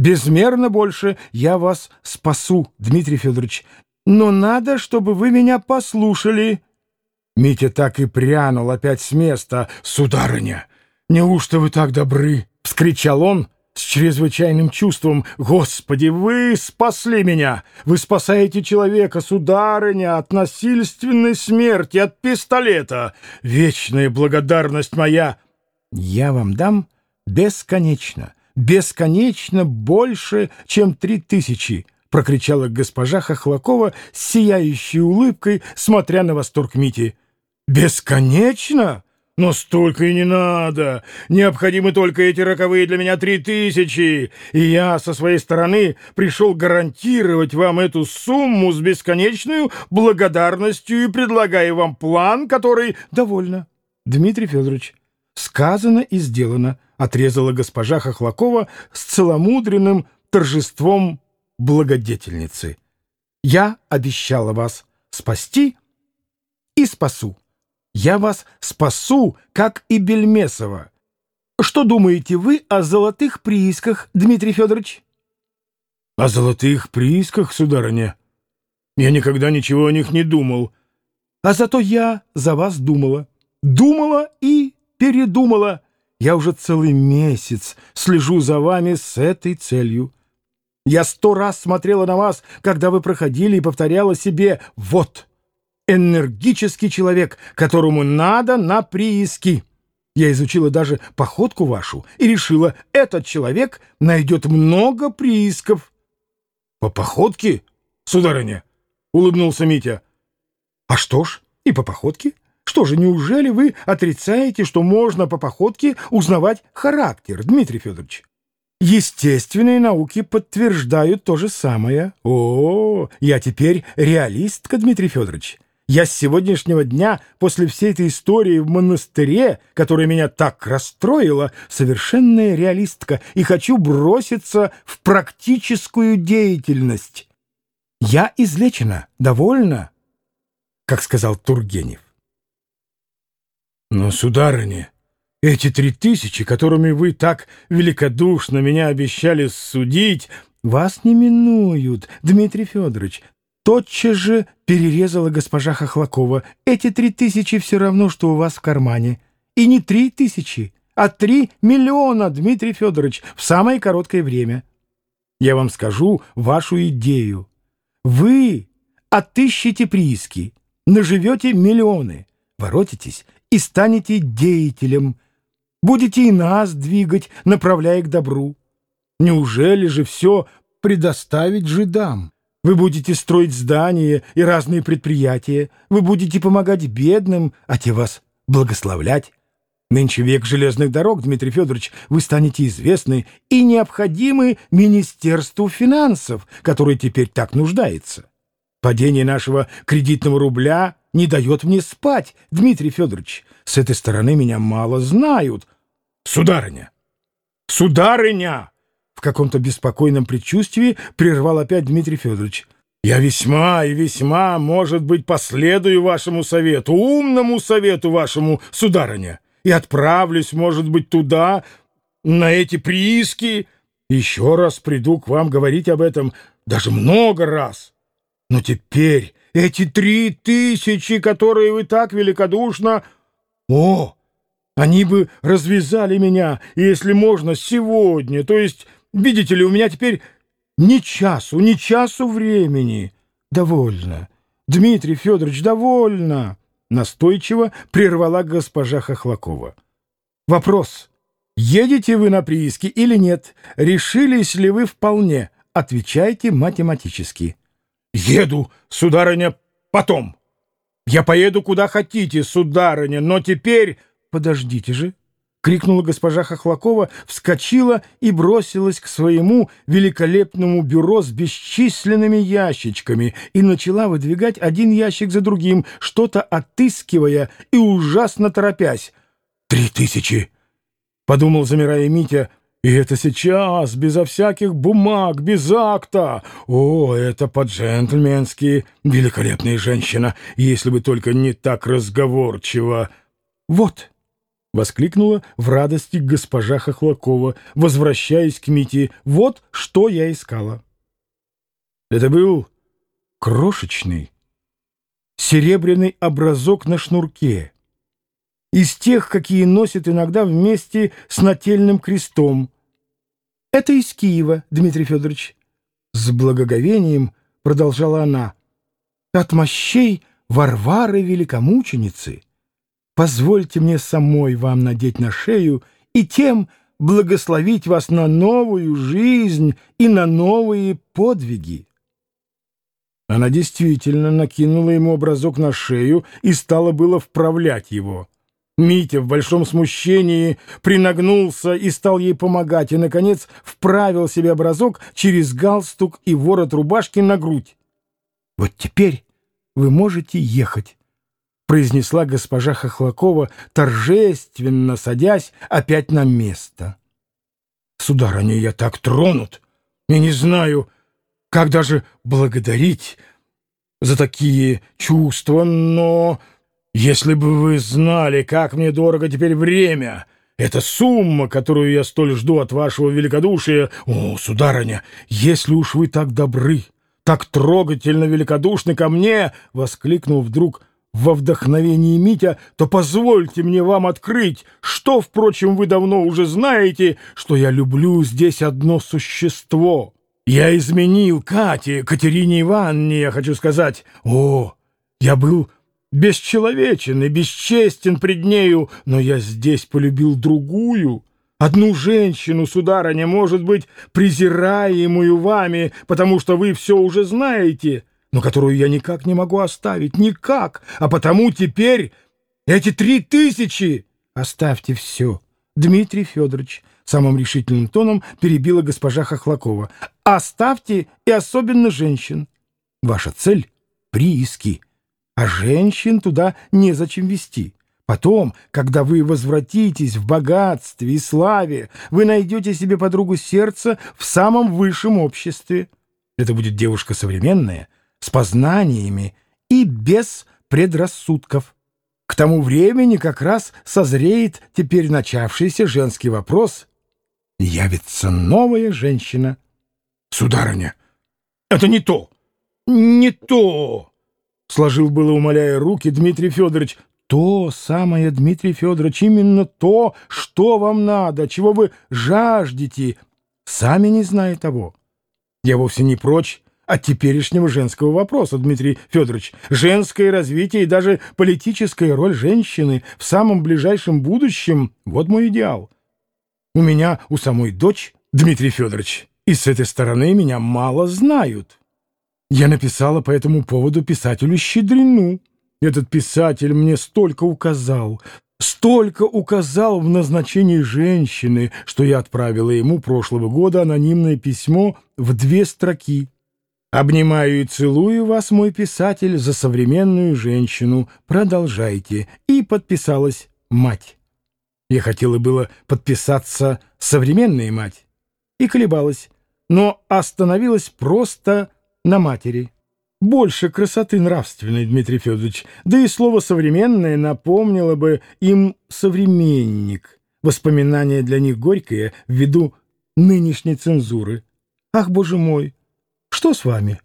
Безмерно больше я вас спасу, Дмитрий Федорович. Но надо, чтобы вы меня послушали. Митя так и прянул опять с места. «Сударыня, неужто вы так добры?» — вскричал он с чрезвычайным чувством. «Господи, вы спасли меня! Вы спасаете человека, сударыня, от насильственной смерти, от пистолета! Вечная благодарность моя!» «Я вам дам бесконечно!» Бесконечно больше, чем три тысячи!» — прокричала госпожа Хохлакова с сияющей улыбкой, смотря на восторг Мити. «Бесконечно? Но столько и не надо! Необходимы только эти роковые для меня три тысячи, и я со своей стороны пришел гарантировать вам эту сумму с бесконечной благодарностью и предлагаю вам план, который... Довольно, Дмитрий Федорович. Сказано и сделано отрезала госпожа Хохлакова с целомудренным торжеством благодетельницы. «Я обещала вас спасти и спасу. Я вас спасу, как и Бельмесова. Что думаете вы о золотых приисках, Дмитрий Федорович?» «О золотых приисках, сударыня? Я никогда ничего о них не думал. А зато я за вас думала. Думала и передумала». Я уже целый месяц слежу за вами с этой целью. Я сто раз смотрела на вас, когда вы проходили, и повторяла себе «Вот, энергический человек, которому надо на прииски». Я изучила даже походку вашу и решила, этот человек найдет много приисков. — По походке, сударыня? — улыбнулся Митя. — А что ж, и по походке. Что же, неужели вы отрицаете, что можно по походке узнавать характер, Дмитрий Федорович? Естественные науки подтверждают то же самое. О, я теперь реалистка, Дмитрий Федорович. Я с сегодняшнего дня, после всей этой истории в монастыре, которая меня так расстроила, совершенная реалистка и хочу броситься в практическую деятельность. Я излечена, довольна, как сказал Тургенев. Но, сударыня, эти три тысячи, которыми вы так великодушно меня обещали судить, вас не минуют, Дмитрий Федорович. Тотчас же перерезала госпожа Хохлакова. Эти три тысячи все равно, что у вас в кармане. И не три тысячи, а три миллиона, Дмитрий Федорович, в самое короткое время. Я вам скажу вашу идею. Вы отыщете прииски, наживете миллионы, воротитесь и станете деятелем, будете и нас двигать, направляя к добру. Неужели же все предоставить жидам? Вы будете строить здания и разные предприятия, вы будете помогать бедным, а те вас благословлять. Нынче век железных дорог, Дмитрий Федорович, вы станете известны и необходимы Министерству финансов, которое теперь так нуждается. Падение нашего кредитного рубля не дает мне спать, Дмитрий Федорович. С этой стороны меня мало знают. Сударыня! Сударыня! В каком-то беспокойном предчувствии прервал опять Дмитрий Федорович. Я весьма и весьма, может быть, последую вашему совету, умному совету вашему, сударыня, и отправлюсь, может быть, туда, на эти прииски. Еще раз приду к вам говорить об этом, даже много раз. Но теперь эти три тысячи, которые вы так великодушно... О, они бы развязали меня, если можно, сегодня. То есть, видите ли, у меня теперь ни часу, ни часу времени. Довольно. Дмитрий Федорович, довольно. Настойчиво прервала госпожа Хохлакова. Вопрос. Едете вы на прииски или нет? Решились ли вы вполне? Отвечайте математически. «Еду, сударыня, потом. Я поеду куда хотите, сударыня, но теперь...» «Подождите же!» — крикнула госпожа Хохлакова, вскочила и бросилась к своему великолепному бюро с бесчисленными ящичками и начала выдвигать один ящик за другим, что-то отыскивая и ужасно торопясь. «Три тысячи!» — подумал, замирая Митя — и это сейчас, безо всяких бумаг, без акта. О, это по-джентльменски. Великолепная женщина, если бы только не так разговорчиво. Вот, — воскликнула в радости госпожа Хохлакова, возвращаясь к Мите. «Вот что я искала». Это был крошечный, серебряный образок на шнурке, из тех, какие носят иногда вместе с нательным крестом. «Это из Киева, Дмитрий Федорович», — с благоговением продолжала она, — «от мощей Варвары Великомученицы» позвольте мне самой вам надеть на шею и тем благословить вас на новую жизнь и на новые подвиги. Она действительно накинула ему образок на шею и стала было вправлять его. Митя в большом смущении принагнулся и стал ей помогать, и, наконец, вправил себе образок через галстук и ворот рубашки на грудь. «Вот теперь вы можете ехать», произнесла госпожа Хохлакова, торжественно садясь опять на место. «Сударыня, я так тронут, и не знаю, как даже благодарить за такие чувства, но если бы вы знали, как мне дорого теперь время, эта сумма, которую я столь жду от вашего великодушия, о, сударыня, если уж вы так добры, так трогательно великодушны ко мне!» — воскликнул вдруг во вдохновении Митя, то позвольте мне вам открыть, что, впрочем, вы давно уже знаете, что я люблю здесь одно существо. Я изменил Кате, Катерине Ивановне, я хочу сказать. О, я был бесчеловечен и бесчестен пред нею, но я здесь полюбил другую». Одну женщину, сударыня, может быть, презираемую вами, потому что вы все уже знаете, но которую я никак не могу оставить, никак, а потому теперь эти три тысячи... Оставьте все, Дмитрий Федорович, самым решительным тоном перебила госпожа Хохлакова. Оставьте и особенно женщин. Ваша цель — прииски, а женщин туда незачем вести. Потом, когда вы возвратитесь в богатстве и славе, вы найдете себе подругу сердца в самом высшем обществе. Это будет девушка современная — с познаниями и без предрассудков. К тому времени как раз созреет теперь начавшийся женский вопрос. Явится новая женщина. Сударыня, это не то, не то, сложил было, умоляя руки Дмитрий Федорович. То самое, Дмитрий Федорович, именно то, что вам надо, чего вы жаждете, сами не зная того. Я вовсе не прочь от теперешнего женского вопроса, Дмитрий Федорович. Женское развитие и даже политическая роль женщины в самом ближайшем будущем — вот мой идеал. У меня у самой дочь, Дмитрий Федорович, и с этой стороны меня мало знают. Я написала по этому поводу писателю Щедрину. Этот писатель мне столько указал, столько указал в назначении женщины, что я отправила ему прошлого года анонимное письмо в две строки. Обнимаю и целую вас, мой писатель, за современную женщину. Продолжайте. И подписалась мать. Я хотела было подписаться «современная мать» и колебалась, но остановилась просто на матери. Больше красоты нравственной, Дмитрий Федорович, да и слово «современное» напомнило бы им «современник». Воспоминание для них горькое ввиду нынешней цензуры. Ах, боже мой! Что с вами?